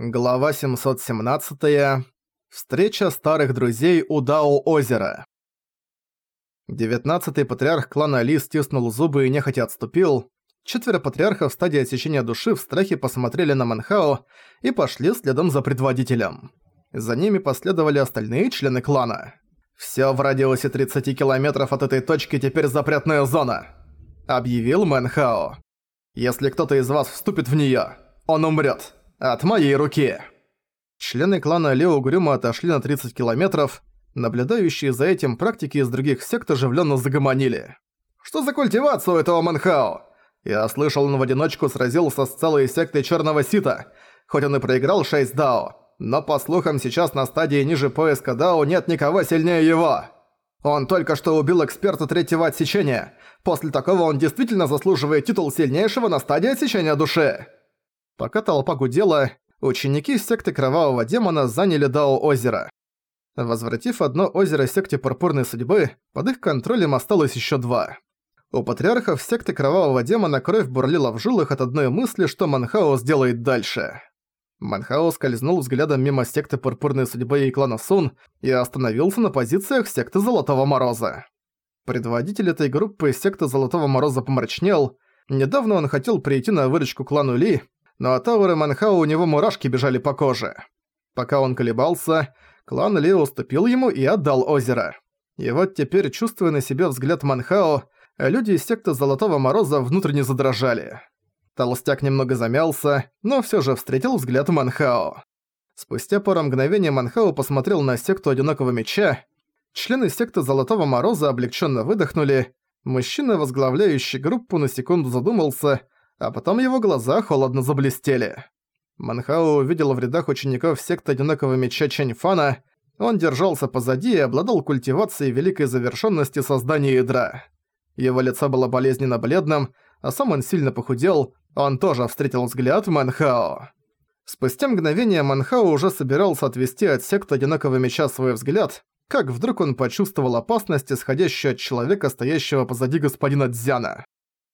Глава 717. Встреча старых друзей у Дао-озера. Девятнадцатый патриарх клана Ли стиснул зубы и нехотя отступил. Четверо патриархов в стадии отсечения души в страхе посмотрели на Манхао и пошли следом за предводителем. За ними последовали остальные члены клана. «Всё в радиусе 30 километров от этой точки теперь запретная зона», — объявил Манхао. «Если кто-то из вас вступит в неё, он умрёт». От моей руки!» Члены клана Лео угрюмо отошли на 30 километров, наблюдающие за этим практики из других сект оживленно загомонили. «Что за культивация у этого Манхао? Я слышал, он в одиночку сразился с целой сектой Черного Сита, хоть он и проиграл 6 Дао, но по слухам сейчас на стадии ниже поиска Дао нет никого сильнее его. Он только что убил эксперта третьего отсечения. После такого он действительно заслуживает титул сильнейшего на стадии отсечения души». Пока толпа гудела, ученики секты Кровавого Демона заняли Дао-озеро. Возвратив одно озеро секте Пурпурной Судьбы, под их контролем осталось еще два. У патриархов секты Кровавого Демона кровь бурлила в жилах от одной мысли, что Манхао сделает дальше. Манхао скользнул взглядом мимо секты Пурпурной Судьбы и клана Сун и остановился на позициях секты Золотого Мороза. Предводитель этой группы секты Золотого Мороза помрачнел. Недавно он хотел прийти на выручку клану Ли, но от ауры Манхао у него мурашки бежали по коже. Пока он колебался, клан Ли уступил ему и отдал озеро. И вот теперь, чувствуя на себе взгляд Манхао, люди из секты Золотого Мороза внутренне задрожали. Толстяк немного замялся, но всё же встретил взгляд Манхао. Спустя пару мгновений Манхао посмотрел на секту Одинокого Меча. Члены секты Золотого Мороза облегчённо выдохнули. Мужчина, возглавляющий группу, на секунду задумался – а потом его глаза холодно заблестели. Манхао увидел в рядах учеников секты Одинокого Меча Чэньфана, он держался позади и обладал культивацией великой завершенности создания ядра. Его лицо было болезненно бледным, а сам он сильно похудел, он тоже встретил взгляд Манхао. Спустя мгновение Манхао уже собирался отвести от секты Одинокого Меча свой взгляд, как вдруг он почувствовал опасность, исходящую от человека, стоящего позади господина Дзяна.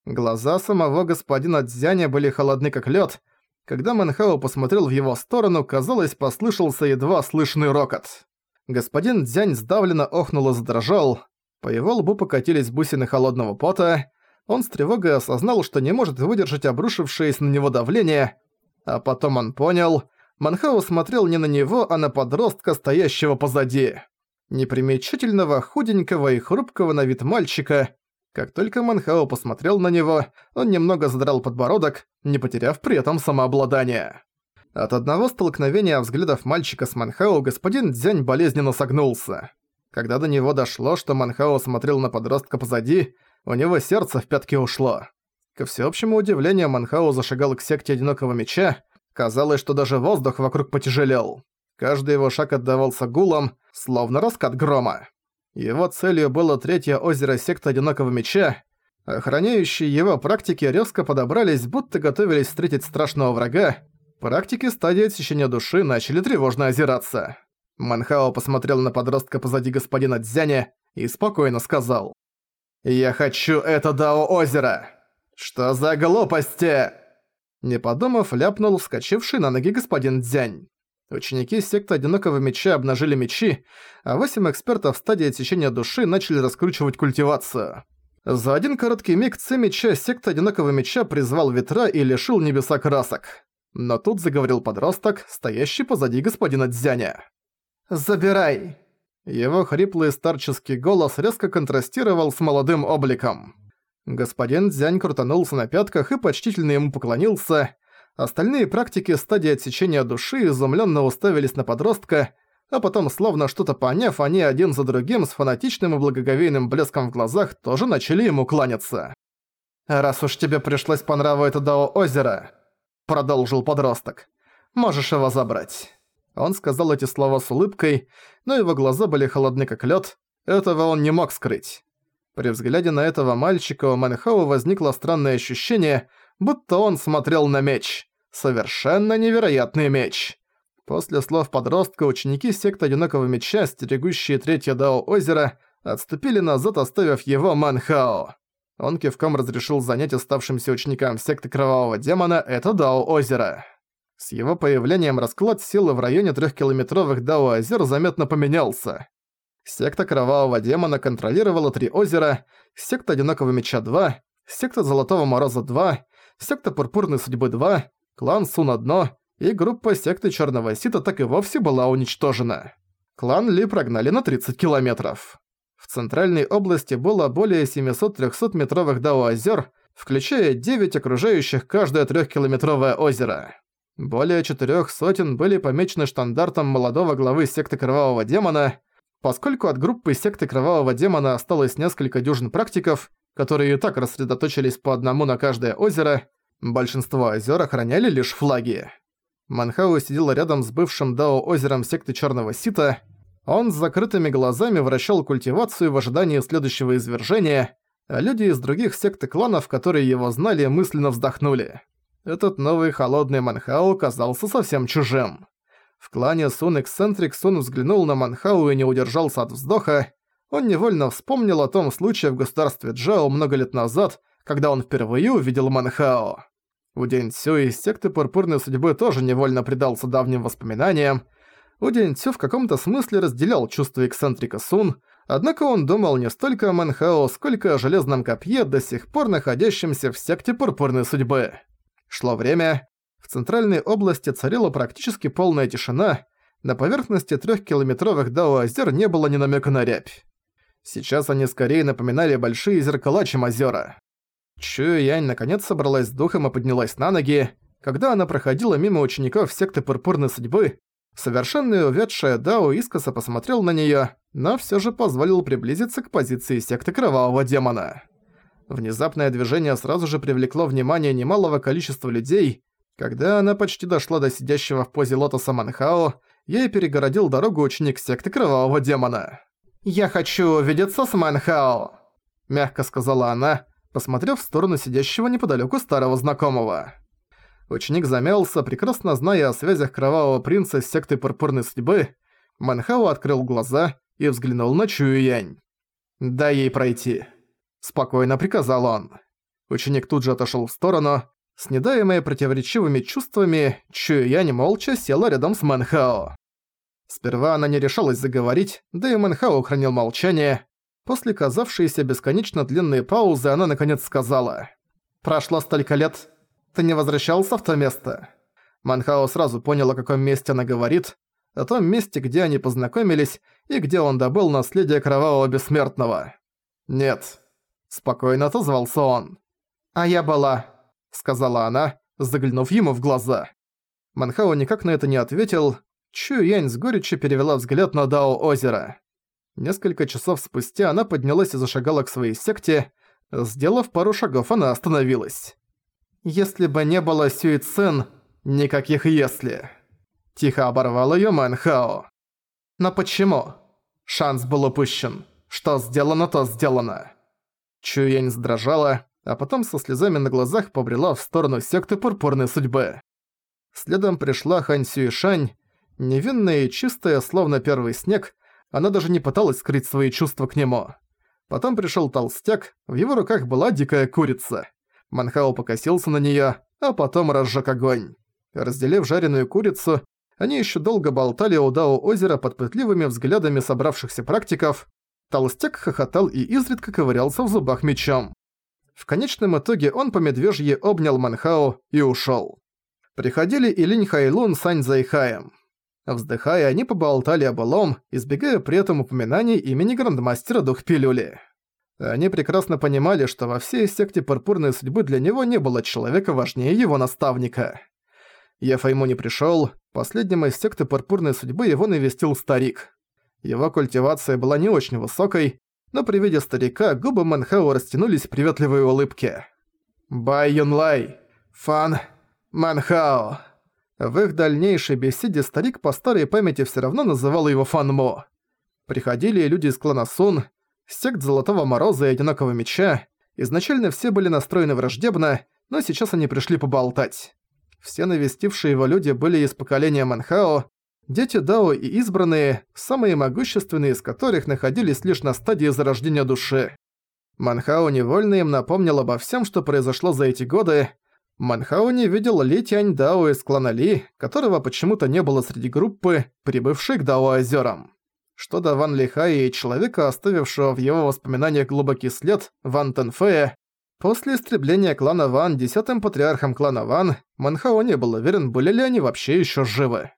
Глаза самого господина Дзяня были холодны как лед. Когда Мэнхао посмотрел в его сторону, казалось, послышался едва слышный рокот. Господин Дзянь сдавленно охнул и задрожал. По его лбу покатились бусины холодного пота. Он с тревогой осознал, что не может выдержать обрушившееся на него давление. А потом он понял, Манхао смотрел не на него, а на подростка, стоящего позади. Непримечательного, худенького и хрупкого на вид мальчика, как только Манхао посмотрел на него, он немного задрал подбородок, не потеряв при этом самообладание. От одного столкновения взглядов мальчика с Манхао господин Дзянь болезненно согнулся. Когда до него дошло, что Манхао смотрел на подростка позади, у него сердце в пятки ушло. Ко всеобщему удивлению Манхао зашагал к секте Одинокого Меча, казалось, что даже воздух вокруг потяжелел. Каждый его шаг отдавался гулом, словно раскат грома. Его целью было третье озеро секты Одинокого Меча. Охраняющие его практики резко подобрались, будто готовились встретить страшного врага. Практики стадии отсечения души начали тревожно озираться. Манхао посмотрел на подростка позади господина Дзяня и спокойно сказал. «Я хочу это Дао-озеро! Что за глупости?» Не подумав, ляпнул вскочивший на ноги господин Дзянь. Ученики секты Одинокого Меча обнажили мечи, а восемь экспертов в стадии отсечения души начали раскручивать культивацию. За один короткий миг Ци Меча секта Одинокого Меча призвал ветра и лишил небеса красок. Но тут заговорил подросток, стоящий позади господина Дзяня. «Забирай!» Его хриплый старческий голос резко контрастировал с молодым обликом. Господин Дзянь крутанулся на пятках и почтительно ему поклонился, Остальные практики стадии отсечения души изумленно уставились на подростка, а потом, словно что-то поняв, они один за другим с фанатичным и благоговейным блеском в глазах тоже начали ему кланяться. «Раз уж тебе пришлось по нраву это Дао-озеро», — продолжил подросток, — «можешь его забрать». Он сказал эти слова с улыбкой, но его глаза были холодны как лед. этого он не мог скрыть. При взгляде на этого мальчика у Манхау возникло странное ощущение — будто он смотрел на меч. Совершенно невероятный меч. После слов подростка ученики секты Одинокого Меча, стерегущие третье Дао озера, отступили назад, оставив его Манхао. Он кивком разрешил занять оставшимся ученикам секты Кровавого Демона это Дао озеро. С его появлением расклад силы в районе трехкилометровых Дао-озер заметно поменялся. Секта Кровавого Демона контролировала три озера, секта Одинокого Меча 2, секта Золотого Мороза 2, секта Пурпурной Судьбы 2, клан Сун 1 и группа секты Черного Сита так и вовсе была уничтожена. Клан Ли прогнали на 30 километров. В центральной области было более 700 300-метровых Дао-озер, включая 9 окружающих каждое трехкилометровое озеро. Более четырех сотен были помечены штандартом молодого главы секты Кровавого Демона, Поскольку от группы секты Кровавого Демона осталось несколько дюжин практиков, которые и так рассредоточились по одному на каждое озеро, большинство озер охраняли лишь флаги. Манхау сидел рядом с бывшим Дао-озером секты Черного Сита. Он с закрытыми глазами вращал культивацию в ожидании следующего извержения, а люди из других сект и кланов, которые его знали, мысленно вздохнули. Этот новый холодный Манхау казался совсем чужим. В клане Сун Эксцентрик Сун взглянул на Манхау и не удержался от вздоха. Он невольно вспомнил о том случае в государстве Джао много лет назад, когда он впервые увидел Манхао. У День Цю из секты Пурпурной Судьбы тоже невольно предался давним воспоминаниям. У День Цю в каком-то смысле разделял чувства эксцентрика Сун, однако он думал не столько о Манхао, сколько о Железном Копье, до сих пор находящемся в секте Пурпурной Судьбы. Шло время, в центральной области царила практически полная тишина, на поверхности трехкилометровых Дао-озер не было ни намека на рябь. Сейчас они скорее напоминали большие зеркала, чем озера. Чуя Янь наконец собралась с духом и поднялась на ноги. Когда она проходила мимо учеников секты Пурпурной Судьбы, совершенно увядшая Дао искоса посмотрел на неё, но всё же позволил приблизиться к позиции секты Кровавого Демона. Внезапное движение сразу же привлекло внимание немалого количества людей, когда она почти дошла до сидящего в позе лотоса Манхао, ей перегородил дорогу ученик секты Кровавого Демона. «Я хочу видеться с Манхао», — мягко сказала она, посмотрев в сторону сидящего неподалёку старого знакомого. Ученик замялся, прекрасно зная о связях Кровавого Принца с сектой Пурпурной Судьбы. Манхао открыл глаза и взглянул на Чую Янь. «Дай ей пройти», — спокойно приказал он. Ученик тут же отошёл в сторону, с недаемой противоречивыми чувствами, Чуянь молча села рядом с Мэнхао. Сперва она не решалась заговорить, да и Мэнхао хранил молчание. После казавшейся бесконечно длинной паузы она наконец сказала. «Прошло столько лет. Ты не возвращался в то место?» Манхао сразу понял, о каком месте она говорит, о том месте, где они познакомились и где он добыл наследие Кровавого Бессмертного. «Нет», — спокойно отозвался он. «А я была сказала она, заглянув ему в глаза. Манхао никак на это не ответил. Чу Янь с горечью перевела взгляд на Дао озера. Несколько часов спустя она поднялась и зашагала к своей секте. Сделав пару шагов, она остановилась. «Если бы не было Сюи Цин, никаких «если». Тихо оборвал её Манхао. «Но почему? Шанс был упущен. Что сделано, то сделано». Чуянь сдрожала, а потом со слезами на глазах побрела в сторону секты Пурпурной Судьбы. Следом пришла Хань Сюишань, невинная и чистая, словно первый снег, она даже не пыталась скрыть свои чувства к нему. Потом пришел толстяк, в его руках была дикая курица. Манхао покосился на нее, а потом разжег огонь. Разделив жареную курицу, они еще долго болтали у Дао озера под пытливыми взглядами собравшихся практиков. Толстяк хохотал и изредка ковырялся в зубах мечом. В конечном итоге он по медвежье обнял Манхао и ушёл. Приходили и Линь Хайлун с Ань Зайхаем. Вздыхая, они поболтали о былом, избегая при этом упоминаний имени грандмастера Дух Пилюли. Они прекрасно понимали, что во всей секте Пурпурной Судьбы для него не было человека важнее его наставника. Ефайму не пришёл, последним из секты Пурпурной Судьбы его навестил старик. Его культивация была не очень высокой, но при виде старика губы Манхао растянулись в приветливой улыбке. «Бай Юнлай! Фан! Манхао!» В их дальнейшей беседе старик по старой памяти все равно называл его Фанмо. Приходили люди из клана Сун, сект Золотого Мороза и Одинокого Меча. Изначально все были настроены враждебно, но сейчас они пришли поболтать. Все навестившие его люди были из поколения Манхао, Дети Дао и избранные, самые могущественные из которых находились лишь на стадии зарождения души. Манхао невольно им напомнил обо всем, что произошло за эти годы. Манхао не видел Ли Тянь Дао из клана Ли, которого почему-то не было среди группы, прибывшей к Дао-озерам. Что до Ван Лихая и человека, оставившего в его воспоминаниях глубокий след, Ван Тенфея, после истребления клана Ван десятым патриархом клана Ван, Манхао не был уверен, были ли они вообще еще живы.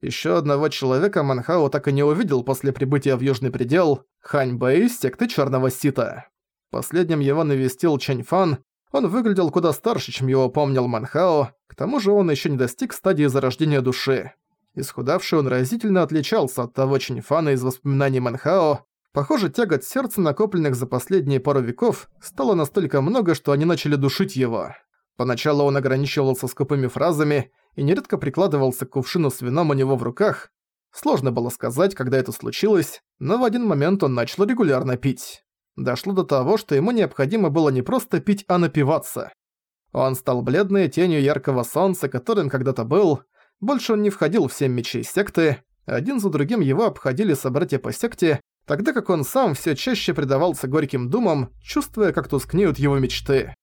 Еще одного человека Манхао так и не увидел после прибытия в Южный Предел, Хань Бэй из секты Черного Сита. Последним его навестил Чэнь Фан, он выглядел куда старше, чем его помнил Манхао, к тому же он еще не достиг стадии зарождения души. Исхудавший он разительно отличался от того Чиньфана из воспоминаний Манхао. Похоже, тягот сердца, накопленных за последние пару веков, стало настолько много, что они начали душить его. Поначалу он ограничивался скупыми фразами и нередко прикладывался к кувшину с вином у него в руках. Сложно было сказать, когда это случилось, но в один момент он начал регулярно пить. Дошло до того, что ему необходимо было не просто пить, а напиваться. Он стал бледной тенью яркого солнца, которым когда-то был, больше он не входил в семь мечей секты, один за другим его обходили собратья по секте, тогда как он сам все чаще предавался горьким думам, чувствуя, как тускнеют его мечты.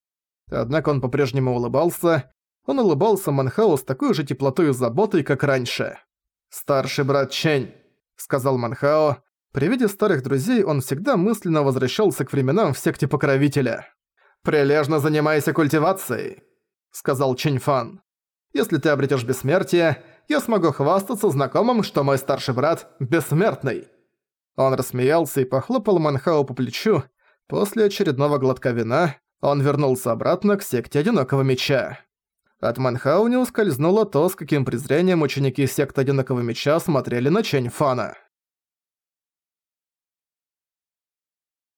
Однако он по-прежнему улыбался. Он улыбался Манхау с такой же теплотой и заботой, как раньше. «Старший брат Чень», — сказал Манхао. При виде старых друзей он всегда мысленно возвращался к временам в секте Покровителя. «Прилежно занимайся культивацией», — сказал Чень Фан. Если ты обретешь бессмертие, я смогу хвастаться знакомым, что мой старший брат бессмертный». Он рассмеялся и похлопал Манхау по плечу. После очередного глотка вина он вернулся обратно к секте Одинокого Меча. От Манхау не ускользнуло то, с каким презрением ученики секты Одинокого Меча смотрели на Чэнь Фана.